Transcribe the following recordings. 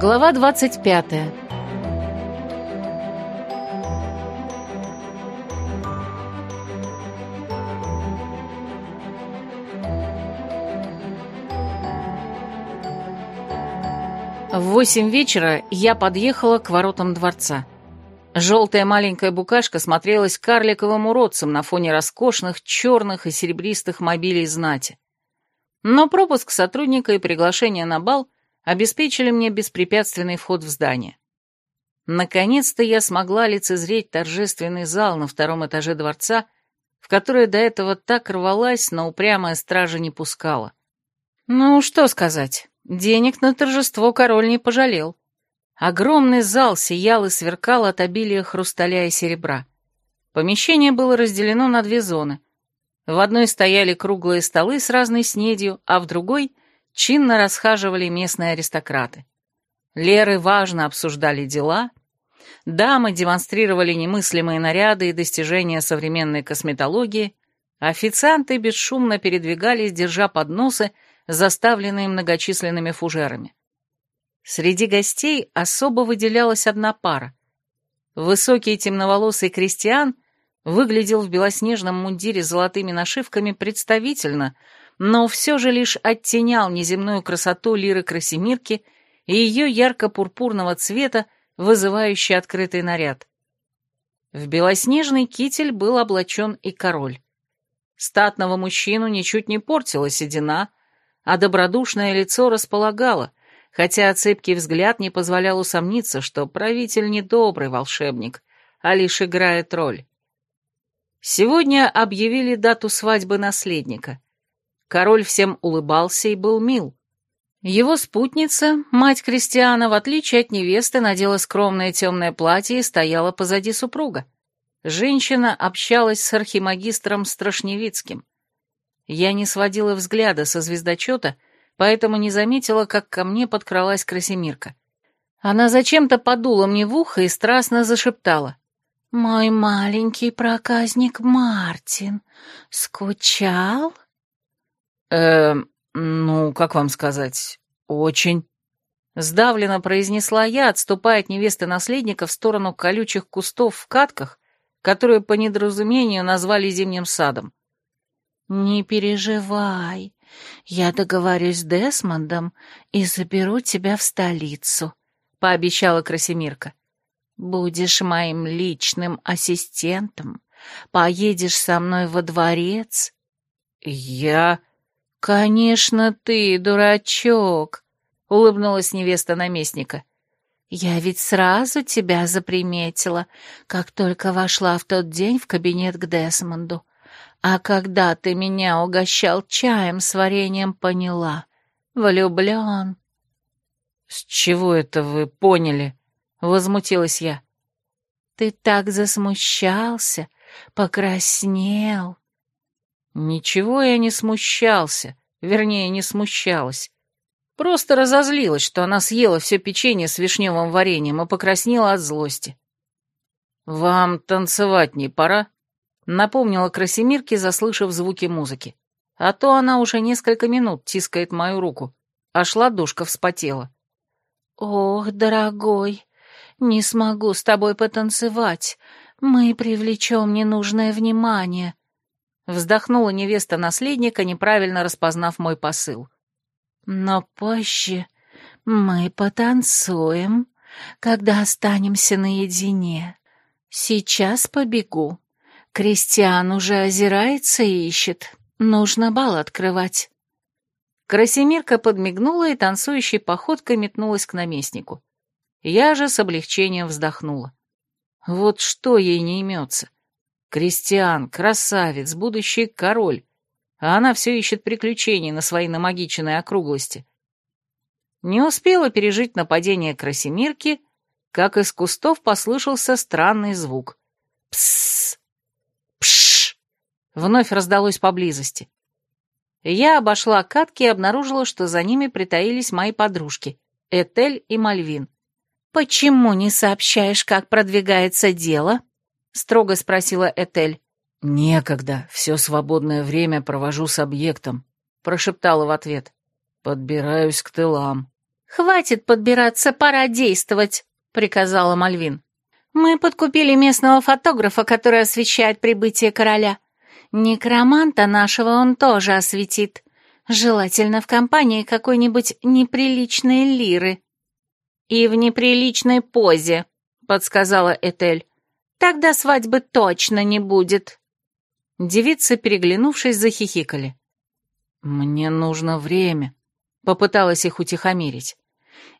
Глава 25 В восемь вечера я подъехала к воротам дворца. Желтая маленькая букашка смотрелась карликовым уродцем на фоне роскошных черных и серебристых мобилей знати. Но пропуск сотрудника и приглашение на бал обеспечили мне беспрепятственный вход в здание. Наконец-то я смогла лицезреть торжественный зал на втором этаже дворца, в который до этого так рвалась, но упрямая стража не пускала. Ну, что сказать, денег на торжество король не пожалел. Огромный зал сиял и сверкал от обилия хрусталя и серебра. Помещение было разделено на две зоны — в одной стояли круглые столы с разной снедью, а в другой чинно расхаживали местные аристократы. Леры важно обсуждали дела, дамы демонстрировали немыслимые наряды и достижения современной косметологии, официанты бесшумно передвигались, держа подносы, заставленные многочисленными фужерами. Среди гостей особо выделялась одна пара. Высокий темноволосый крестьян — выглядел в белоснежном мундире с золотыми нашивками представительно, но все же лишь оттенял неземную красоту лиры Красимирки и ее ярко-пурпурного цвета, вызывающий открытый наряд. В белоснежный китель был облачен и король. Статного мужчину ничуть не портила седина, а добродушное лицо располагало, хотя цепкий взгляд не позволял усомниться, что правитель не добрый волшебник, а лишь играет роль. Сегодня объявили дату свадьбы наследника. Король всем улыбался и был мил. Его спутница, мать Кристиана, в отличие от невесты, надела скромное темное платье и стояла позади супруга. Женщина общалась с архимагистром Страшневицким. Я не сводила взгляда со звездочета, поэтому не заметила, как ко мне подкралась Красимирка. Она зачем-то подула мне в ухо и страстно зашептала. «Мой маленький проказник Мартин скучал?» «Эм, ну, как вам сказать, очень...» Сдавленно произнесла я, отступая от невесты наследника в сторону колючих кустов в катках, которые по недоразумению назвали зимним садом. «Не переживай, я договорюсь с Десмондом и заберу тебя в столицу», — пообещала Красимирка. Будешь моим личным ассистентом, поедешь со мной во дворец. Я... Конечно, ты, дурачок, улыбнулась невеста наместника. Я ведь сразу тебя заприметила, как только вошла в тот день в кабинет к Десмонду. А когда ты меня угощал чаем с вареньем, поняла. Влюблен. С чего это вы поняли? — возмутилась я. «Ты так засмущался, покраснел». «Ничего я не смущался, вернее, не смущалась. Просто разозлилась, что она съела все печенье с вишневым вареньем и покраснела от злости. «Вам танцевать не пора?» — напомнила Красимирке, заслышав звуки музыки. А то она уже несколько минут тискает мою руку, аж ладошка вспотела. «Ох, дорогой, «Не смогу с тобой потанцевать. Мы привлечем ненужное внимание», — вздохнула невеста наследника, неправильно распознав мой посыл. «Но позже мы потанцуем, когда останемся наедине. Сейчас побегу. Кристиан уже озирается и ищет. Нужно бал открывать». Красимирка подмигнула и танцующей походкой метнулась к наместнику. Я же с облегчением вздохнула. Вот что ей не имется. Крестьян, красавец, будущий король, а она все ищет приключений на свои намагиченные округлости. Не успела пережить нападение Красимирки, как из кустов послышался странный звук. Псс! Пш! Вновь раздалось поблизости. Я обошла катки и обнаружила, что за ними притаились мои подружки — Этель и Мальвин. «Почему не сообщаешь, как продвигается дело?» — строго спросила Этель. «Некогда, все свободное время провожу с объектом», — прошептала в ответ. «Подбираюсь к тылам. «Хватит подбираться, пора действовать», — приказала Мальвин. «Мы подкупили местного фотографа, который освещает прибытие короля. Некроманта нашего он тоже осветит. Желательно в компании какой-нибудь неприличной лиры». «И в неприличной позе», — подсказала Этель. «Тогда свадьбы точно не будет». Девицы, переглянувшись, захихикали. «Мне нужно время», — попыталась их утихомирить.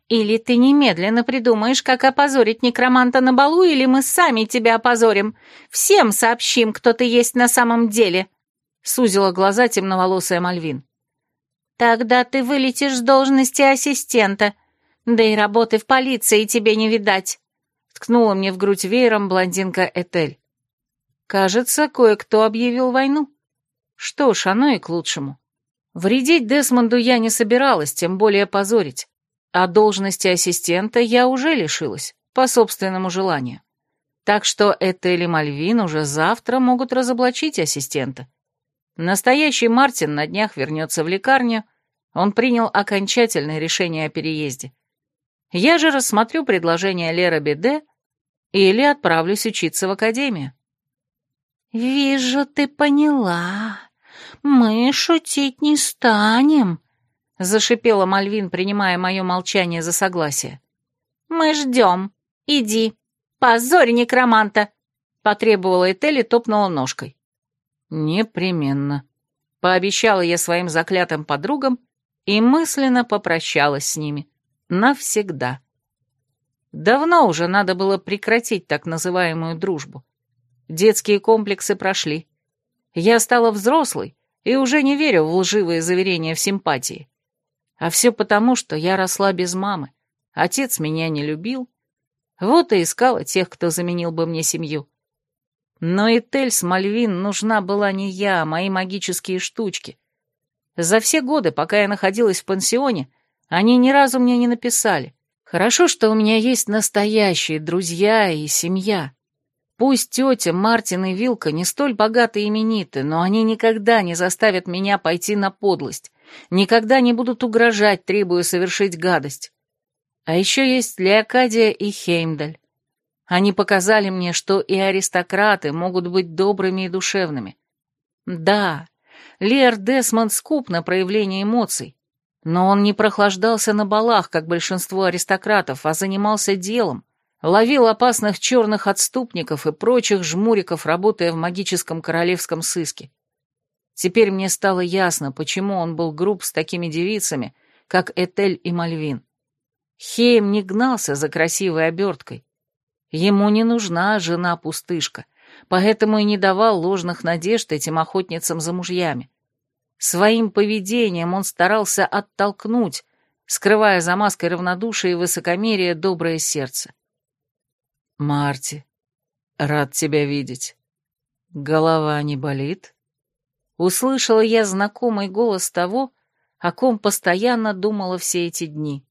«Или ты немедленно придумаешь, как опозорить некроманта на балу, или мы сами тебя опозорим. Всем сообщим, кто ты есть на самом деле», — сузила глаза темноволосая Мальвин. «Тогда ты вылетишь с должности ассистента, да и работы в полиции тебе не видать», — ткнула мне в грудь веером блондинка Этель. «Кажется, кое-кто объявил войну. Что ж, оно и к лучшему». Вредить Десмонду я не собиралась, тем более позорить. А должности ассистента я уже лишилась, по собственному желанию. Так что Этель и Мальвин уже завтра могут разоблачить ассистента. Настоящий Мартин на днях вернется в лекарню, он принял окончательное решение о переезде. Я же рассмотрю предложение Лера Беде или отправлюсь учиться в академию. «Вижу, ты поняла», «Мы шутить не станем», — зашипела Мальвин, принимая мое молчание за согласие. «Мы ждем. Иди. Позорь некроманта!» — потребовала Этель и топнула ножкой. «Непременно», — пообещала я своим заклятым подругам и мысленно попрощалась с ними. Навсегда. Давно уже надо было прекратить так называемую дружбу. Детские комплексы прошли. Я стала взрослой и уже не верю в лживые заверения в симпатии. А все потому, что я росла без мамы, отец меня не любил, вот и искала тех, кто заменил бы мне семью. Но и Тель Мальвин нужна была не я, а мои магические штучки. За все годы, пока я находилась в пансионе, они ни разу мне не написали. Хорошо, что у меня есть настоящие друзья и семья. Пусть тетя, Мартин и Вилка не столь богаты и имениты, но они никогда не заставят меня пойти на подлость, никогда не будут угрожать, требуя совершить гадость. А еще есть Леокадия и Хеймдаль. Они показали мне, что и аристократы могут быть добрыми и душевными. Да, Лер Десмонд скуп на проявление эмоций, но он не прохлаждался на балах, как большинство аристократов, а занимался делом, ловил опасных черных отступников и прочих жмуриков, работая в магическом королевском сыске. Теперь мне стало ясно, почему он был груб с такими девицами, как Этель и Мальвин. Хейм не гнался за красивой оберткой. Ему не нужна жена-пустышка, поэтому и не давал ложных надежд этим охотницам за мужьями. Своим поведением он старался оттолкнуть, скрывая за маской равнодушия и высокомерия доброе сердце. «Марти, рад тебя видеть. Голова не болит?» Услышала я знакомый голос того, о ком постоянно думала все эти дни.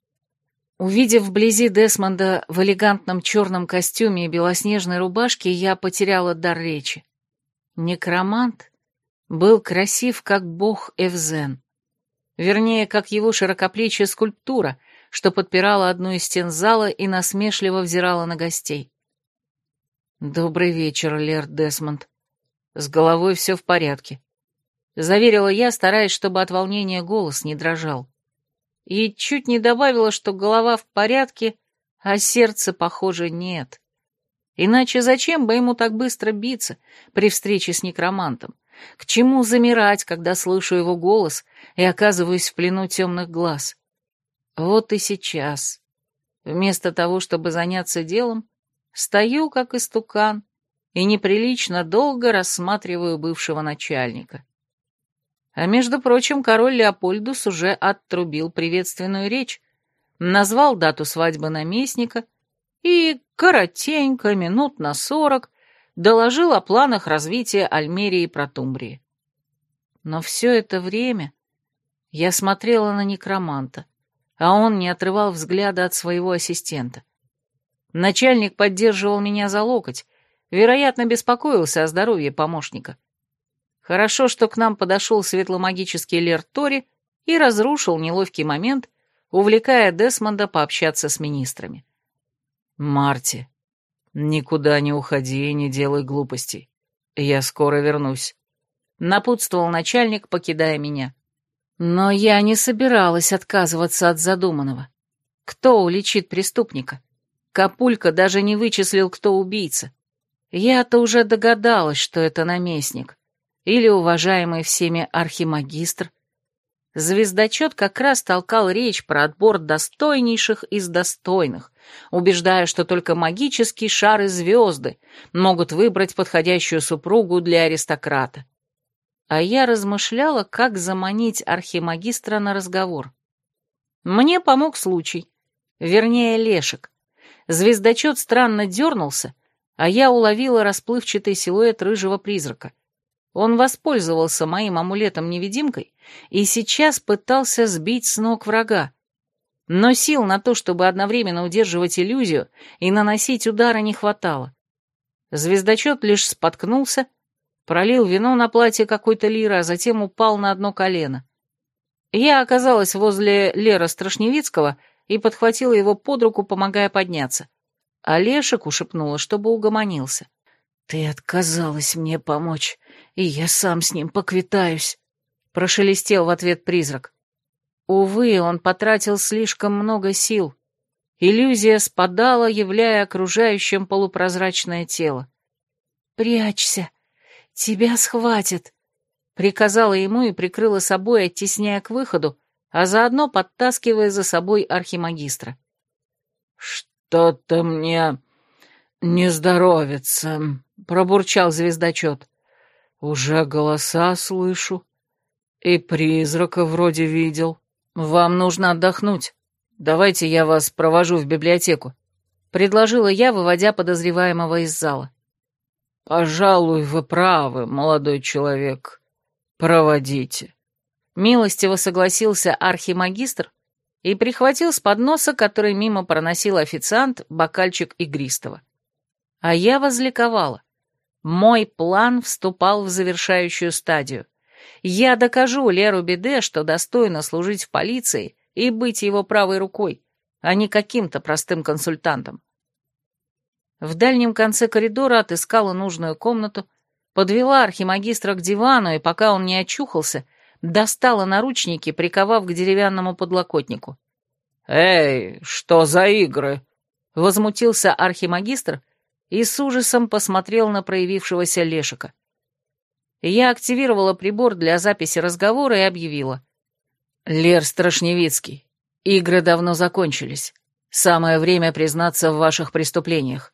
Увидев вблизи Десмонда в элегантном черном костюме и белоснежной рубашке, я потеряла дар речи. Некромант был красив, как бог Эвзен. Вернее, как его широкоплечья скульптура, что подпирала одну из стен зала и насмешливо взирала на гостей. «Добрый вечер, Лерд Десмонд. С головой все в порядке», — заверила я, стараясь, чтобы от волнения голос не дрожал. И чуть не добавила, что голова в порядке, а сердце, похоже, нет. Иначе зачем бы ему так быстро биться при встрече с некромантом? К чему замирать, когда слышу его голос и оказываюсь в плену темных глаз? Вот и сейчас. Вместо того, чтобы заняться делом, Стою, как истукан, и неприлично долго рассматриваю бывшего начальника. А между прочим, король Леопольдус уже оттрубил приветственную речь, назвал дату свадьбы наместника и, коротенько, минут на сорок, доложил о планах развития Альмерии и Протумбрии. Но все это время я смотрела на некроманта, а он не отрывал взгляда от своего ассистента. Начальник поддерживал меня за локоть, вероятно, беспокоился о здоровье помощника. Хорошо, что к нам подошел светломагический Лер Тори и разрушил неловкий момент, увлекая Десмонда пообщаться с министрами. «Марти, никуда не уходи и не делай глупостей. Я скоро вернусь», — напутствовал начальник, покидая меня. Но я не собиралась отказываться от задуманного. Кто уличит преступника? Капулька даже не вычислил, кто убийца. Я-то уже догадалась, что это наместник. Или уважаемый всеми архимагистр. Звездочет как раз толкал речь про отбор достойнейших из достойных, убеждая, что только магические шары звезды могут выбрать подходящую супругу для аристократа. А я размышляла, как заманить архимагистра на разговор. Мне помог случай, вернее, Лешек. Звездочет странно дернулся, а я уловила расплывчатый силуэт рыжего призрака. Он воспользовался моим амулетом-невидимкой и сейчас пытался сбить с ног врага. Но сил на то, чтобы одновременно удерживать иллюзию и наносить удары, не хватало. Звездочет лишь споткнулся, пролил вино на платье какой-то лиры, а затем упал на одно колено. Я оказалась возле Лера Страшневицкого и подхватила его под руку, помогая подняться. А Лешек ушепнула, чтобы угомонился. «Ты отказалась мне помочь, и я сам с ним поквитаюсь», — прошелестел в ответ призрак. Увы, он потратил слишком много сил. Иллюзия спадала, являя окружающим полупрозрачное тело. «Прячься, тебя схватят», — приказала ему и прикрыла собой, оттесняя к выходу, а заодно подтаскивая за собой архимагистра. «Что-то мне не здоровится», — пробурчал звездочет. «Уже голоса слышу. И призрака вроде видел. Вам нужно отдохнуть. Давайте я вас провожу в библиотеку», — предложила я, выводя подозреваемого из зала. «Пожалуй, вы правы, молодой человек. Проводите». Милостиво согласился архимагистр и прихватил с подноса, который мимо проносил официант, бокальчик игристого. А я возликовала. Мой план вступал в завершающую стадию. Я докажу Леру Беде, что достойно служить в полиции и быть его правой рукой, а не каким-то простым консультантом. В дальнем конце коридора отыскала нужную комнату, подвела архимагистра к дивану, и пока он не очухался, достала наручники, приковав к деревянному подлокотнику. «Эй, что за игры?» — возмутился архимагистр, и с ужасом посмотрел на проявившегося Лешика. Я активировала прибор для записи разговора и объявила. «Лер Страшневицкий, игры давно закончились. Самое время признаться в ваших преступлениях».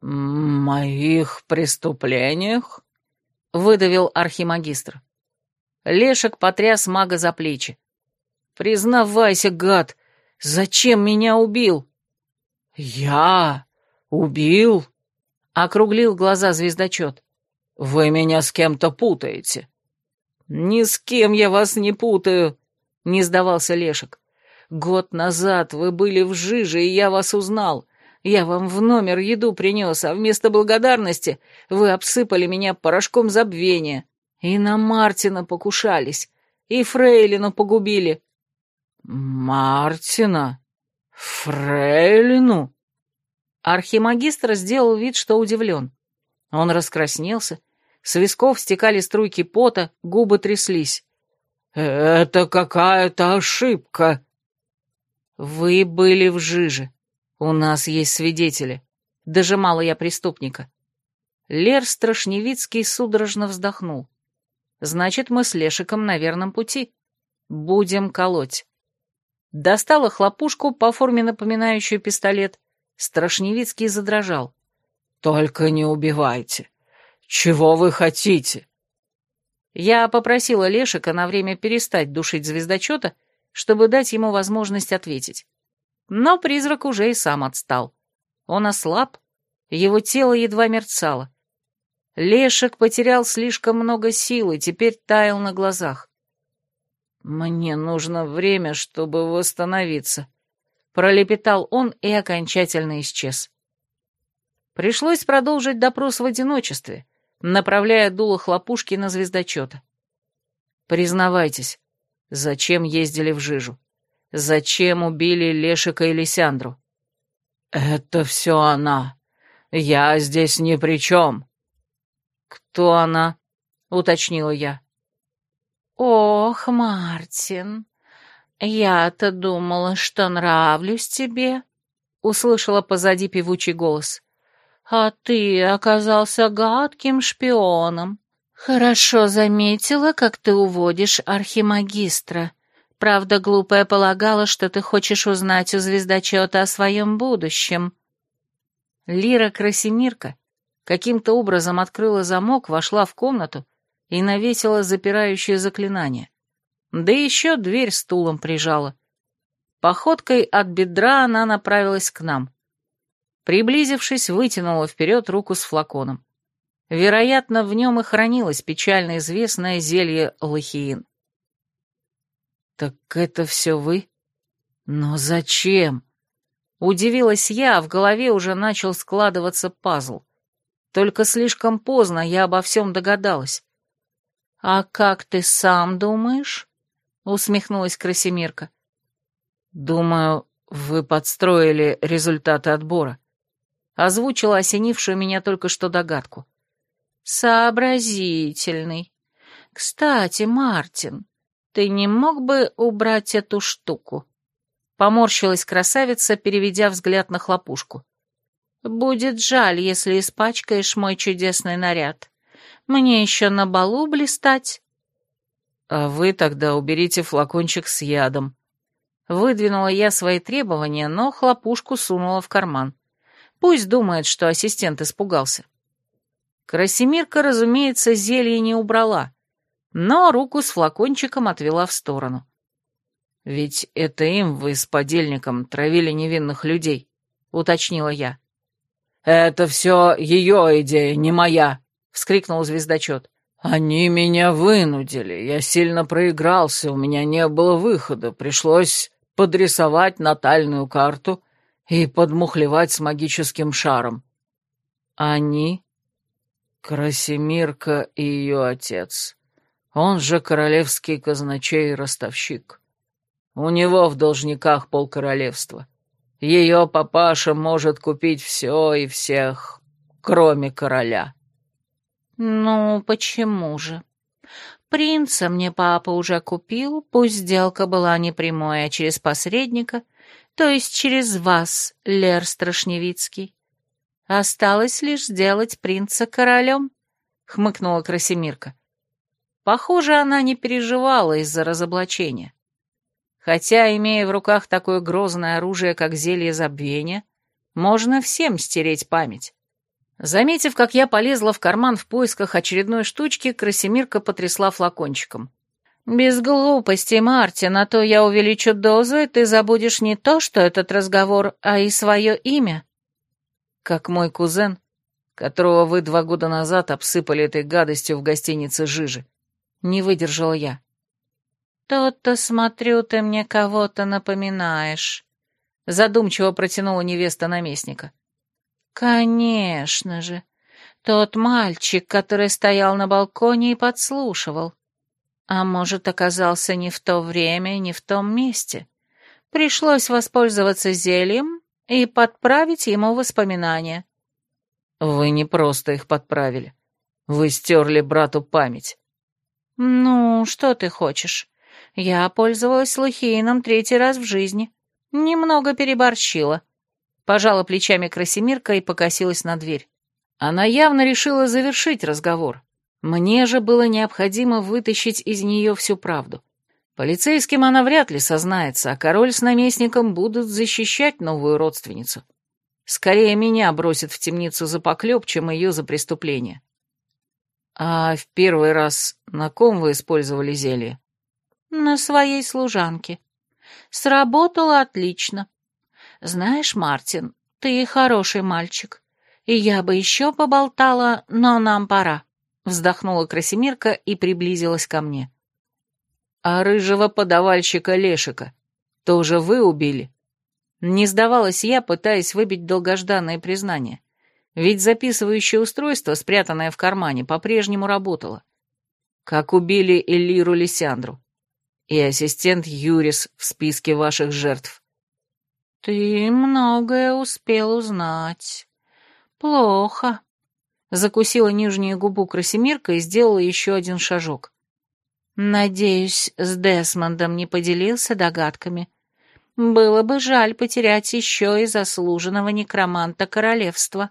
«Моих преступлениях?» — выдавил архимагистр. Лешек потряс мага за плечи. «Признавайся, гад, зачем меня убил?» «Я? Убил?» округлил глаза звездочет. «Вы меня с кем-то путаете». «Ни с кем я вас не путаю», — не сдавался Лешек. «Год назад вы были в жиже, и я вас узнал. Я вам в номер еду принес, а вместо благодарности вы обсыпали меня порошком забвения. И на Мартина покушались, и Фрейлину погубили». «Мартина? Фрейлину?» Архимагистр сделал вид, что удивлен. Он раскраснелся, с висков стекали струйки пота, губы тряслись. «Это какая-то ошибка». «Вы были в жиже. У нас есть свидетели. Дожимала я преступника». Лер Страшневицкий судорожно вздохнул. «Значит, мы с Лешиком на верном пути. Будем колоть». Достала хлопушку, по форме напоминающую пистолет, Страшневицкий задрожал. «Только не убивайте. Чего вы хотите?» Я попросила Лешика на время перестать душить звездочета, чтобы дать ему возможность ответить. Но призрак уже и сам отстал. Он ослаб, его тело едва мерцало. Лешек потерял слишком много сил и теперь таял на глазах. «Мне нужно время, чтобы восстановиться», Пролепетал он и окончательно исчез. Пришлось продолжить допрос в одиночестве, направляя дуло хлопушки на звездочета. Признавайтесь, зачем ездили в Жижу? Зачем убили Лешика и Лисяндру?» «Это все она. Я здесь ни при чем». «Кто она?» — уточнила я. «Ох, Мартин, я-то думала, что нравлюсь тебе», — услышала позади певучий голос. «А ты оказался гадким шпионом. Хорошо заметила, как ты уводишь архимагистра. Правда, глупая полагала, что ты хочешь узнать у звездочета о своем будущем». Лира Красимирка каким-то образом открыла замок, вошла в комнату и навесила запирающее заклинание. Да еще дверь стулом прижала. Походкой от бедра она направилась к нам. Приблизившись, вытянула вперед руку с флаконом. Вероятно, в нем и хранилось печально известное зелье лохиин. «Так это все вы? Но зачем?» Удивилась я, а в голове уже начал складываться пазл. Только слишком поздно я обо всем догадалась. «А как ты сам думаешь?» — усмехнулась Красимирка. «Думаю, вы подстроили результаты отбора озвучила осенившую меня только что догадку. «Сообразительный. Кстати, Мартин, ты не мог бы убрать эту штуку?» Поморщилась красавица, переведя взгляд на хлопушку. «Будет жаль, если испачкаешь мой чудесный наряд. Мне еще на балу блистать». «А вы тогда уберите флакончик с ядом». Выдвинула я свои требования, но хлопушку сунула в карман. Пусть думает, что ассистент испугался. Красимирка, разумеется, зелье не убрала, но руку с флакончиком отвела в сторону. «Ведь это им вы с подельником травили невинных людей», — уточнила я. «Это все ее идея, не моя», — вскрикнул звездочет. «Они меня вынудили, я сильно проигрался, у меня не было выхода, пришлось подрисовать натальную карту и подмухлевать с магическим шаром. Они — Красимирка и ее отец. Он же королевский казначей и ростовщик. У него в должниках полкоролевства. Ее папаша может купить все и всех, кроме короля. Ну, почему же? Принца мне папа уже купил, пусть сделка была не прямой, а через посредника — то есть через вас, Лер Страшневицкий. Осталось лишь сделать принца королем, — хмыкнула Красимирка. Похоже, она не переживала из-за разоблачения. Хотя, имея в руках такое грозное оружие, как зелье забвения, можно всем стереть память. Заметив, как я полезла в карман в поисках очередной штучки, Красимирка потрясла флакончиком. «Без глупости, Мартин, а то я увеличу дозу, и ты забудешь не то, что этот разговор, а и свое имя». Как мой кузен, которого вы два года назад обсыпали этой гадостью в гостинице «Жижи». Не выдержала я. «То-то, смотрю, ты мне кого-то напоминаешь», — задумчиво протянула невеста наместника. «Конечно же, тот мальчик, который стоял на балконе и подслушивал. А может, оказался не в то время, не в том месте. Пришлось воспользоваться зельем и подправить ему воспоминания. Вы не просто их подправили. Вы стерли брату память. Ну, что ты хочешь? Я пользовалась лохиином третий раз в жизни. Немного переборщила. Пожала плечами Красимирка и покосилась на дверь. Она явно решила завершить разговор. Мне же было необходимо вытащить из нее всю правду. Полицейским она вряд ли сознается, а король с наместником будут защищать новую родственницу. Скорее меня бросят в темницу за поклеп, чем ее за преступление. А в первый раз на ком вы использовали зелье? На своей служанке. Сработало отлично. Знаешь, Мартин, ты хороший мальчик. И я бы еще поболтала, но нам пора. Вздохнула Красимирка и приблизилась ко мне. «А рыжего подавальщика Лешика тоже вы убили?» Не сдавалась я, пытаясь выбить долгожданное признание. Ведь записывающее устройство, спрятанное в кармане, по-прежнему работало. Как убили Элиру Лисяндру. и ассистент Юрис в списке ваших жертв. Ты многое успел узнать. Плохо. Закусила нижнюю губу Красимирка и сделала еще один шажок. Надеюсь, с Десмондом не поделился догадками. Было бы жаль потерять еще и заслуженного некроманта королевства.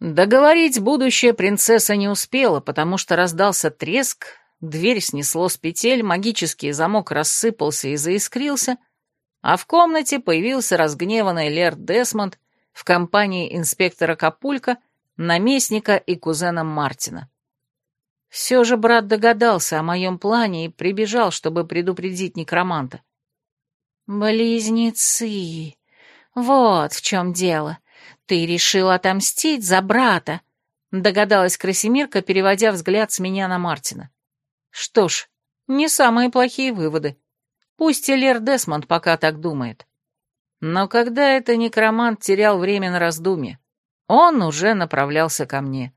Договорить будущая принцесса не успела, потому что раздался треск, дверь снесло с петель, магический замок рассыпался и заискрился, а в комнате появился разгневанный Лерд Десмонд в компании инспектора Капулька, наместника и кузена Мартина. Все же брат догадался о моем плане и прибежал, чтобы предупредить некроманта. «Близнецы! Вот в чем дело. Ты решил отомстить за брата!» Догадалась Красимирка, переводя взгляд с меня на Мартина. «Что ж, не самые плохие выводы. Пусть и Лер Десмонд пока так думает. Но когда это некромант терял время на раздумье, он уже направлялся ко мне.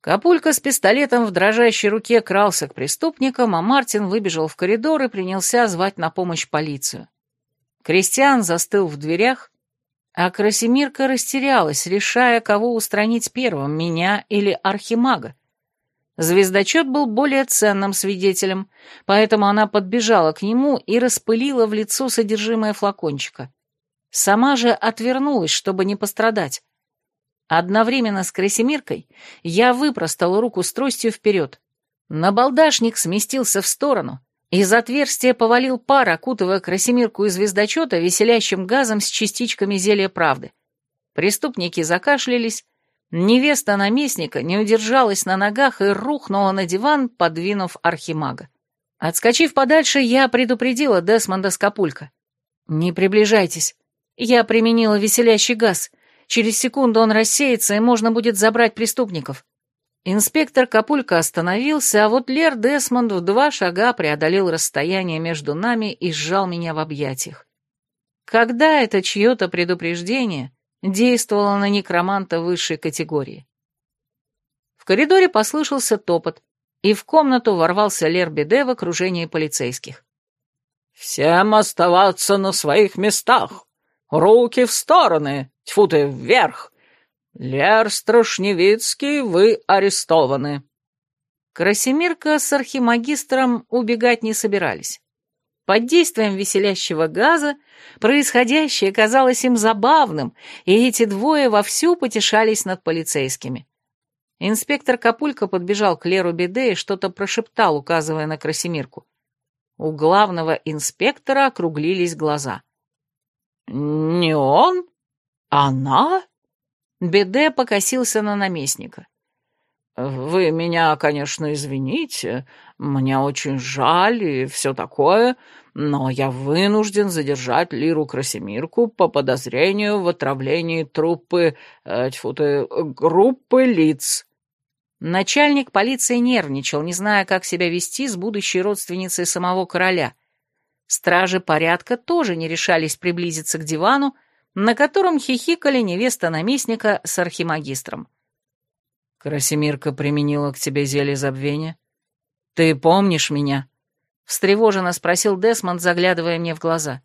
Капулька с пистолетом в дрожащей руке крался к преступникам, а Мартин выбежал в коридор и принялся звать на помощь полицию. Кристиан застыл в дверях, а Красимирка растерялась, решая, кого устранить первым, меня или Архимага. Звездочет был более ценным свидетелем, поэтому она подбежала к нему и распылила в лицо содержимое флакончика. Сама же отвернулась, чтобы не пострадать. Одновременно с Красимиркой я выпростала руку с тростью вперед. Набалдашник сместился в сторону, из отверстия повалил пар, окутывая красимирку и звездочета веселящим газом с частичками зелья правды. Преступники закашлялись, невеста наместника не удержалась на ногах и рухнула на диван, подвинув архимага. Отскочив подальше, я предупредила Десмонда Скапулька. «Не приближайтесь. Я применила веселящий газ. Через секунду он рассеется, и можно будет забрать преступников. Инспектор Капулька остановился, а вот Лер Десмонд в два шага преодолел расстояние между нами и сжал меня в объятиях. Когда это чье-то предупреждение действовало на некроманта высшей категории? В коридоре послышался топот, и в комнату ворвался Лер Беде в окружении полицейских. «Всем оставаться на своих местах! Руки в стороны! Тьфу ты, вверх! «Лер Страшневицкий, вы арестованы». Красимирка с архимагистром убегать не собирались. Под действием веселящего газа происходящее казалось им забавным, и эти двое вовсю потешались над полицейскими. Инспектор Капулька подбежал к Леру Беде и что-то прошептал, указывая на Красимирку. У главного инспектора округлились глаза. «Не он? Она?» Беде покосился на наместника. «Вы меня, конечно, извините, мне очень жаль и все такое, но я вынужден задержать Лиру Красимирку по подозрению в отравлении труппы, э, тьфу ты, группы лиц». Начальник полиции нервничал, не зная, как себя вести с будущей родственницей самого короля. Стражи порядка тоже не решались приблизиться к дивану, на котором хихикали невеста наместника с архимагистром. «Красимирка применила к тебе зелье забвения? Ты помнишь меня?» — встревоженно спросил Десмонд, заглядывая мне в глаза.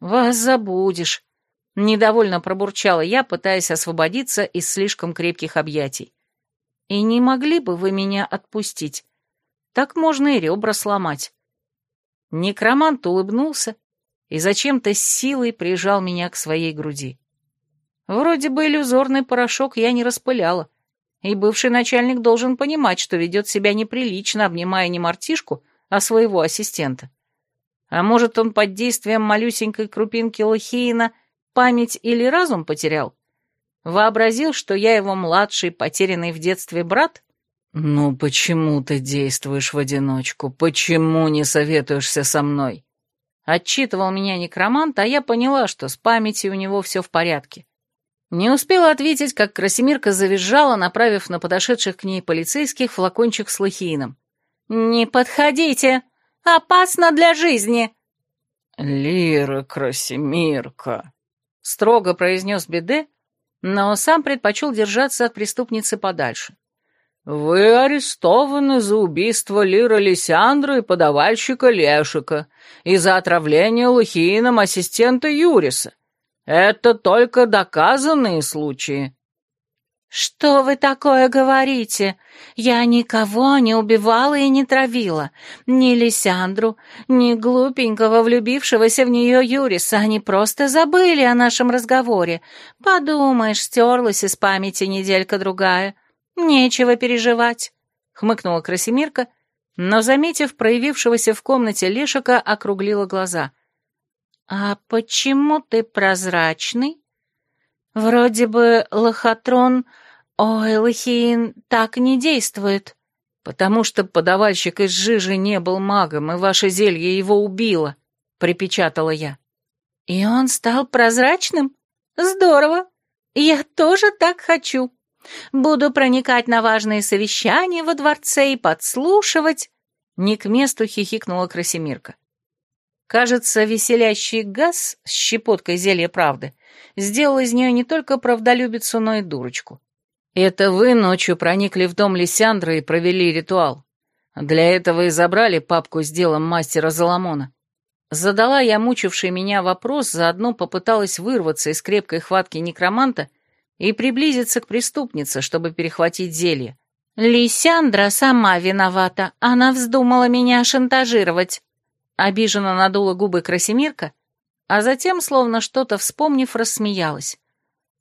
«Вас забудешь», — недовольно пробурчала я, пытаясь освободиться из слишком крепких объятий. «И не могли бы вы меня отпустить? Так можно и ребра сломать». Некромант улыбнулся, и зачем-то силой прижал меня к своей груди. Вроде бы иллюзорный порошок я не распыляла, и бывший начальник должен понимать, что ведет себя неприлично, обнимая не мартишку, а своего ассистента. А может, он под действием малюсенькой крупинки лохеина память или разум потерял? Вообразил, что я его младший, потерянный в детстве брат? «Ну почему ты действуешь в одиночку? Почему не советуешься со мной?» Отчитывал меня некромант, а я поняла, что с памятью у него все в порядке. Не успела ответить, как Красимирка завизжала, направив на подошедших к ней полицейских флакончик с лохином. «Не подходите! Опасно для жизни!» «Лира, Красимирка!» — строго произнес Беде, но сам предпочел держаться от преступницы подальше. «Вы арестованы за убийство Лира Лисяндры и подавальщика Лешика и за отравление Лухиином ассистента Юриса. Это только доказанные случаи». «Что вы такое говорите? Я никого не убивала и не травила. Ни Лисяндру, ни глупенького влюбившегося в нее Юриса. Они просто забыли о нашем разговоре. Подумаешь, стерлась из памяти неделька-другая. Нечего переживать», — хмыкнула Красимирка, но, заметив проявившегося в комнате Лешика, округлила глаза. «А почему ты прозрачный? Вроде бы лохотрон «Ой, Лохиин так не действует». «Потому что подавальщик из жижи не был магом, и ваше зелье его убило», — припечатала я. «И он стал прозрачным? Здорово! Я тоже так хочу. Буду проникать на важные совещания во дворце и подслушивать». Не к месту хихикнула Красимирка. Кажется, веселящий газ с щепоткой зелья правды сделал из нее не только правдолюбицу, но и дурочку. Это вы ночью проникли в дом Лисяндры и провели ритуал. Для этого и забрали папку с делом мастера Заламона. Задала я мучивший меня вопрос, заодно попыталась вырваться из крепкой хватки некроманта и приблизиться к преступнице, чтобы перехватить зелье. «Лисяндра сама виновата, она вздумала меня шантажировать», — обиженно надула губы Красимирка, а затем, словно что-то вспомнив, рассмеялась.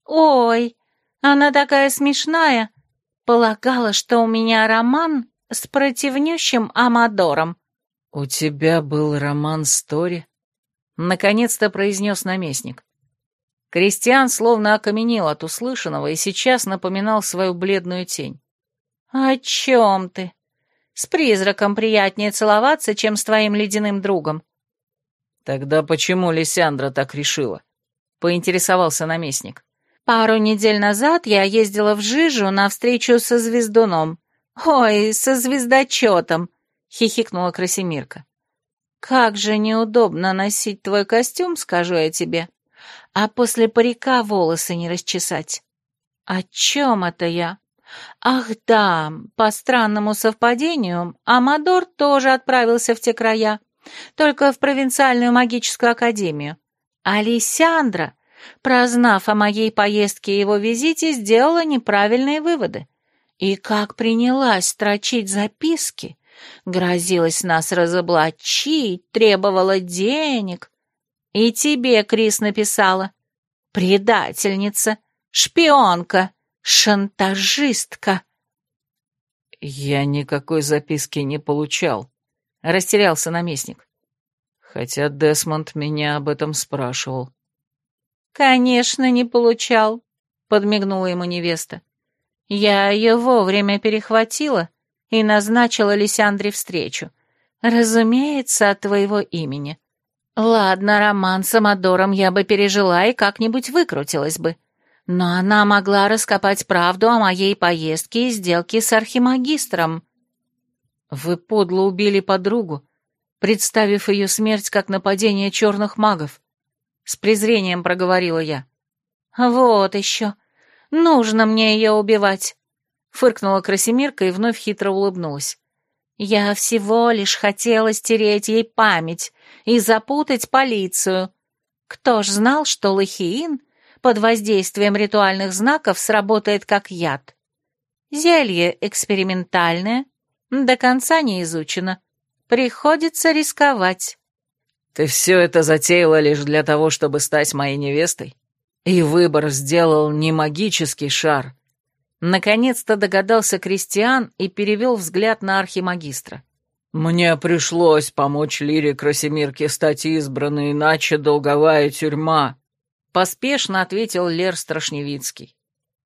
«Ой, она такая смешная. Полагала, что у меня роман с противнющим Амадором. «У тебя был роман с Тори?» — наконец-то произнес наместник. Кристиан словно окаменел от услышанного и сейчас напоминал свою бледную тень. «О чем ты? С призраком приятнее целоваться, чем с твоим ледяным другом». «Тогда почему Лисяндра так решила?» — поинтересовался наместник. Пару недель назад я ездила в Жижу на встречу со звездуном. Ой, со звездочетом, хихикнула Красимирка. Как же неудобно носить твой костюм, скажу я тебе. А после парика волосы не расчесать. О чем это я? Ах да, по странному совпадению, Амадор тоже отправился в те края, только в провинциальную магическую академию. Алисяндра прознав о моей поездке и его визите, сделала неправильные выводы. И как принялась строчить записки, грозилась нас разоблачить, требовала денег. И тебе, Крис, написала. Предательница, шпионка, шантажистка. Я никакой записки не получал, растерялся наместник. Хотя Десмонд меня об этом спрашивал. «Конечно, не получал», — подмигнула ему невеста. «Я ее вовремя перехватила и назначила Лисяндре встречу. Разумеется, от твоего имени. Ладно, роман с Амадором я бы пережила и как-нибудь выкрутилась бы. Но она могла раскопать правду о моей поездке и сделке с архимагистром». «Вы подло убили подругу, представив ее смерть как нападение черных магов. С презрением проговорила я. «Вот еще. Нужно мне ее убивать», — фыркнула Красимирка и вновь хитро улыбнулась. «Я всего лишь хотела стереть ей память и запутать полицию. Кто ж знал, что лохиин под воздействием ритуальных знаков сработает как яд? Зелье экспериментальное, до конца не изучено. Приходится рисковать». Ты все это затеяла лишь для того, чтобы стать моей невестой? И выбор сделал не магический шар. Наконец-то догадался Кристиан и перевел взгляд на архимагистра. «Мне пришлось помочь Лире Красимирке стать избранной, иначе долговая тюрьма», — поспешно ответил Лер Страшневицкий.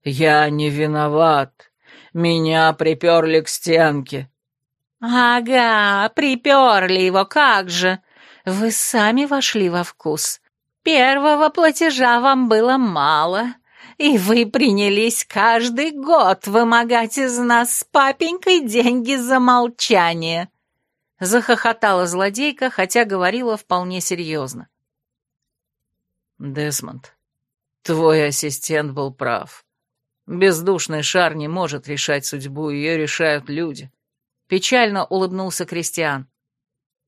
«Я не виноват. Меня приперли к стенке». «Ага, приперли его, как же!» Вы сами вошли во вкус. Первого платежа вам было мало, и вы принялись каждый год вымогать из нас с папенькой деньги за молчание. Захохотала злодейка, хотя говорила вполне серьезно. Десмонд, твой ассистент был прав. Бездушный шар не может решать судьбу, ее решают люди. Печально улыбнулся Кристиан.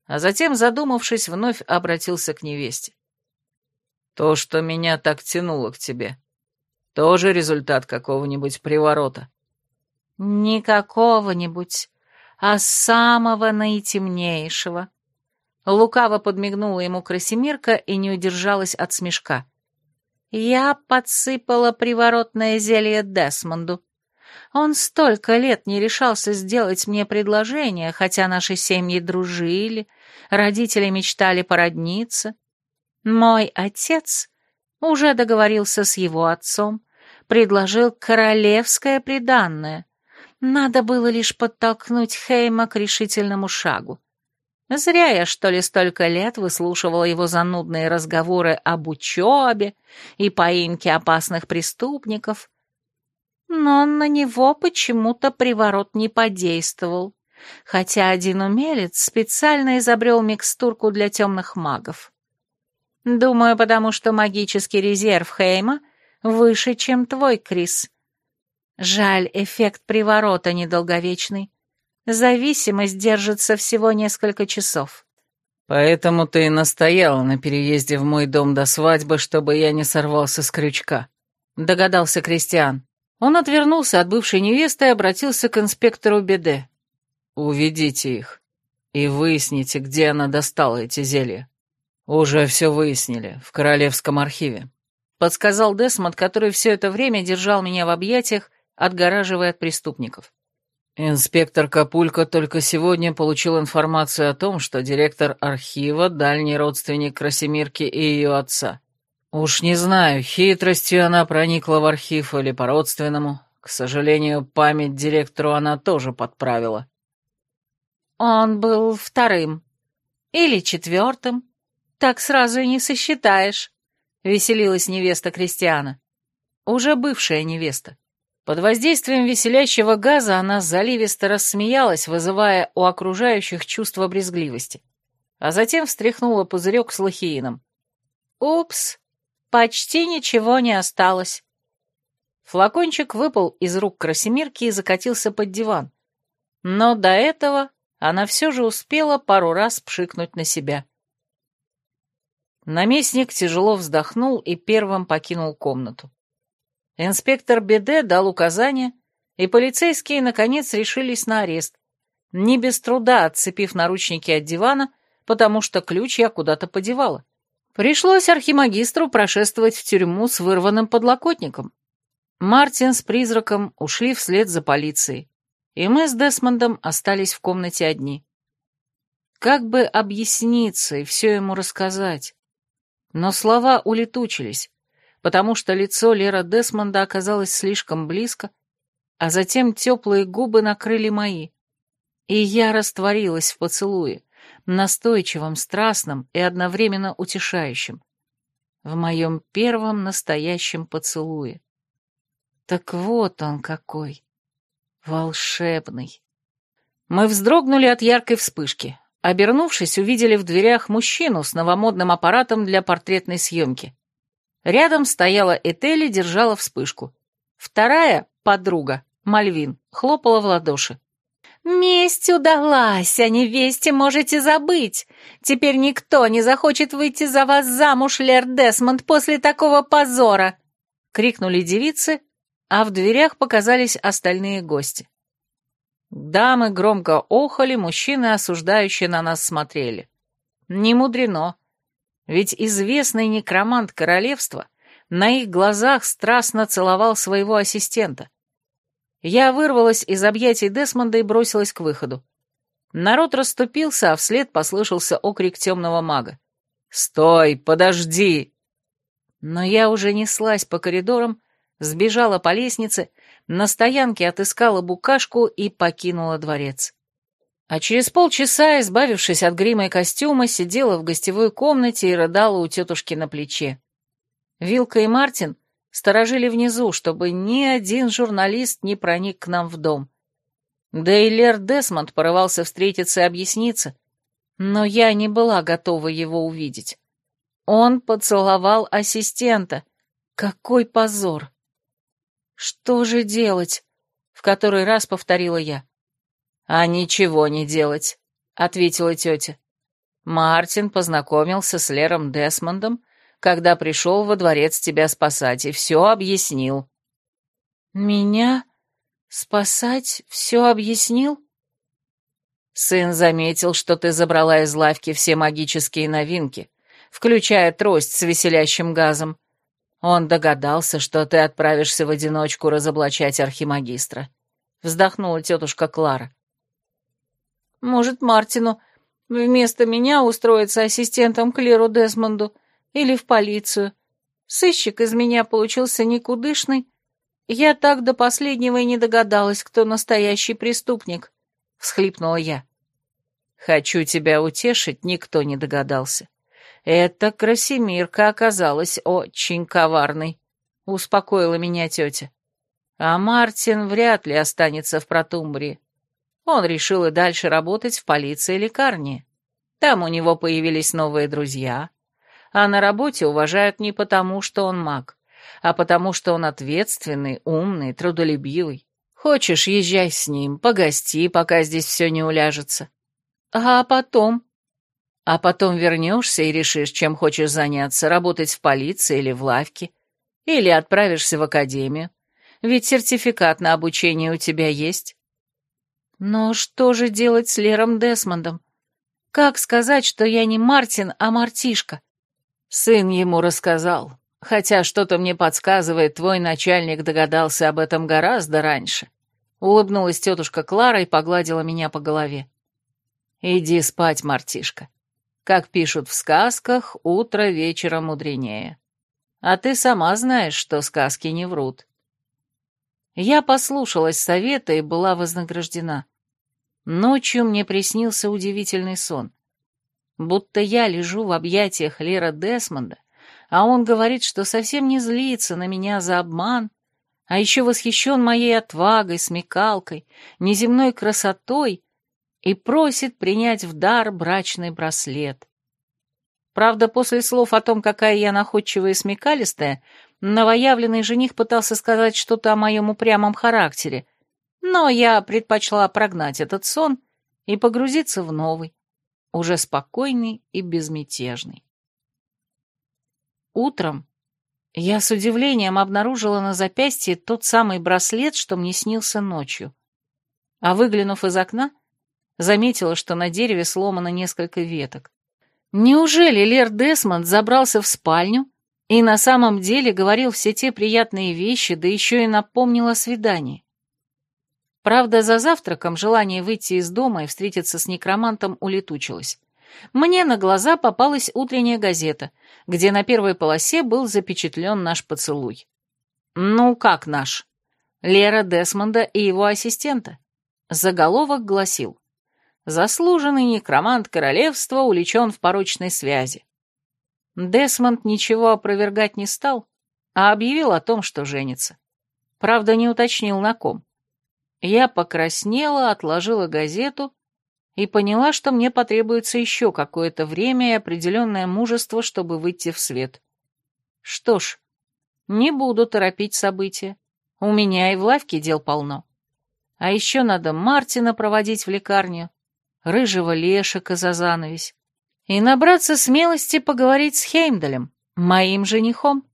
А затем, задумавшись, вновь обратился к невесте. То, что меня так тянуло к тебе, тоже результат какого-нибудь приворота. Не какого-нибудь, а самого наитемнейшего. Лукаво подмигнула ему Красимирка и не удержалась от смешка. Я подсыпала приворотное зелье Десмонду. Он столько лет не решался сделать мне предложение, хотя наши семьи дружили, родители мечтали породниться. Мой отец уже договорился с его отцом, предложил королевское приданное. Надо было лишь подтолкнуть Хейма к решительному шагу. Зря я, что ли, столько лет выслушивала его занудные разговоры об учебе и поимке опасных преступников. Но на него почему-то приворот не подействовал, хотя один умелец специально изобрел микстурку для темных магов. Думаю, потому что магический резерв Хейма выше, чем твой, Крис. Жаль, эффект приворота недолговечный. Зависимость держится всего несколько часов. Поэтому ты и настояла на переезде в мой дом до свадьбы, чтобы я не сорвался с крючка. Догадался Кристиан. Он отвернулся от бывшей невесты и обратился к инспектору Беде. «Уведите их и выясните, где она достала эти зелья. Уже все выяснили, в Королевском архиве», — подсказал Десмонд, который все это время держал меня в объятиях, отгораживая от преступников. Инспектор Капулько только сегодня получил информацию о том, что директор архива — дальний родственник Красимирки и ее отца. Уж не знаю, хитростью она проникла в архив или по-родственному. К сожалению, память директору она тоже подправила. Он был вторым. Или четвертым. Так сразу и не сосчитаешь, — веселилась невеста Кристиана. Уже бывшая невеста. Под воздействием веселящего газа она заливисто рассмеялась, вызывая у окружающих чувство брезгливости. А затем встряхнула пузырек с лохиином. «Упс, почти ничего не осталось». Флакончик выпал из рук Красимирки и закатился под диван. Но до этого она все же успела пару раз пшикнуть на себя. Наместник тяжело вздохнул и первым покинул комнату. Инспектор Беде дал указания, и полицейские, наконец, решились на арест, не без труда отцепив наручники от дивана, потому что ключ я куда-то подевала. Пришлось архимагистру прошествовать в тюрьму с вырванным подлокотником. Мартин с призраком ушли вслед за полицией, и мы с Десмондом остались в комнате одни. Как бы объясниться и все ему рассказать? Но слова улетучились, потому что лицо Лера Десмонда оказалось слишком близко, а затем теплые губы накрыли мои, и я растворилась в поцелуе, настойчивом, страстном и одновременно утешающем, в моем первом настоящем поцелуе. Так вот он какой, волшебный. Мы вздрогнули от яркой вспышки. Обернувшись, увидели в дверях мужчину с новомодным аппаратом для портретной съемки. Рядом стояла Этели, держала вспышку. Вторая, подруга, Мальвин, хлопала в ладоши. «Месть удалась, а невесте можете забыть. Теперь никто не захочет выйти за вас замуж, Лер Десмонд, после такого позора!» — крикнули девицы, а в дверях показались остальные гости. Дамы громко охали, мужчины осуждающие на нас смотрели. Не мудрено. Ведь известный некромант королевства на их глазах страстно целовал своего ассистента. Я вырвалась из объятий Десмонда и бросилась к выходу. Народ расступился, а вслед послышался окрик темного мага. «Стой, подожди!» Но я уже неслась по коридорам, сбежала по лестнице, на стоянке отыскала букашку и покинула дворец. А через полчаса, избавившись от грима и костюма, сидела в гостевой комнате и рыдала у тетушки на плече. Вилка и Мартин сторожили внизу, чтобы ни один журналист не проник к нам в дом. Да и Лер Десмонд порывался встретиться и объясниться, но я не была готова его увидеть. Он поцеловал ассистента. Какой позор! «Что же делать?» — в который раз повторила я. «А ничего не делать», — ответила тетя. Мартин познакомился с Лером Десмондом, когда пришел во дворец тебя спасать, и все объяснил. «Меня спасать все объяснил?» Сын заметил, что ты забрала из лавки все магические новинки, включая трость с веселящим газом. Он догадался, что ты отправишься в одиночку разоблачать архимагистра. Вздохнула тетушка Клара. Может, Мартину вместо меня устроиться ассистентом Клеру Десмонду или в полицию. Сыщик из меня получился никудышный. Я так до последнего и не догадалась, кто настоящий преступник, — всхлипнула я. Хочу тебя утешить, никто не догадался. Эта Красимирка оказалась очень коварной, — успокоила меня тетя. А Мартин вряд ли останется в Протумбрии. Он решил и дальше работать в полиции лекарни. Там у него появились новые друзья, а на работе уважают не потому, что он маг, а потому, что он ответственный, умный, трудолюбивый. Хочешь, езжай с ним, погости, пока здесь все не уляжется. А потом? А потом вернешься и решишь, чем хочешь заняться, работать в полиции или в лавке, или отправишься в академию, ведь сертификат на обучение у тебя есть. Но что же делать с Лером Десмондом? Как сказать, что я не Мартин, а Мартишка? Сын ему рассказал, хотя что-то мне подсказывает, твой начальник догадался об этом гораздо раньше. Улыбнулась тетушка Клара и погладила меня по голове. Иди спать, Мартишка. Как пишут в сказках, утро вечера мудренее. А ты сама знаешь, что сказки не врут. Я послушалась совета и была вознаграждена. Ночью мне приснился удивительный сон будто я лежу в объятиях Лера Десмонда, а он говорит, что совсем не злится на меня за обман, а еще восхищен моей отвагой, смекалкой, неземной красотой и просит принять в дар брачный браслет. Правда, после слов о том, какая я находчивая и смекалистая, новоявленный жених пытался сказать что-то о моем упрямом характере, но я предпочла прогнать этот сон и погрузиться в новый, уже спокойный и безмятежный. Утром я с удивлением обнаружила на запястье тот самый браслет, что мне снился ночью. А выглянув из окна, заметила, что на дереве сломано несколько веток. Неужели Лер Десмонд забрался в спальню и на самом деле говорил все те приятные вещи, да еще и напомнил о свидании? Правда, за завтраком желание выйти из дома и встретиться с некромантом улетучилось. Мне на глаза попалась утренняя газета, где на первой полосе был запечатлен наш поцелуй. Ну, как наш? Лера Десмонда и его ассистента. Заголовок гласил «Заслуженный некромант королевства уличен в порочной связи». Десмонд ничего опровергать не стал, а объявил о том, что женится. Правда, не уточнил на ком. Я покраснела, отложила газету и поняла, что мне потребуется еще какое-то время и определенное мужество, чтобы выйти в свет. Что ж, не буду торопить события. У меня и в лавке дел полно. А еще надо Мартина проводить в лекарню, рыжего лешика за занавесь, и набраться смелости поговорить с Хеймдалем, моим женихом.